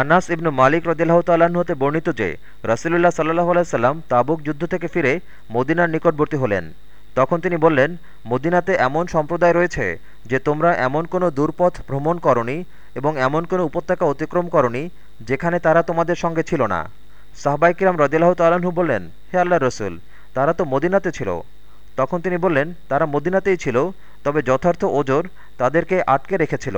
আনাস ইবনু মালিক রদিল্লাহ তাল্লাহ্ন হতে বর্ণিত যে, রাসুলুল্লাহ সাল্লাহ আলাইসাল্লাম তাবুক যুদ্ধ থেকে ফিরে মদিনার নিকটবর্তী হলেন। তখন তিনি বললেন, মদিনাতে এমন সম্প্রদায় রয়েছে যে তোমরা এমন কোনো দূরপথ ভ্রমণ করনি এবং এমন কোনো উপত্যকা অতিক্রম করনি যেখানে তারা তোমাদের সঙ্গে ছিল না। সাহবাইকিরাম রদিল্লাহ তাল্লাহ্ন বললেন, হে আল্লাহ রসুল, তারা তো মদিনাতে ছিল। তখন তিনি বললেন, তারা মদিনাতেই ছিল, তবে যথার্থ ওজোর তাদেরকে আটকে রেখেছিল।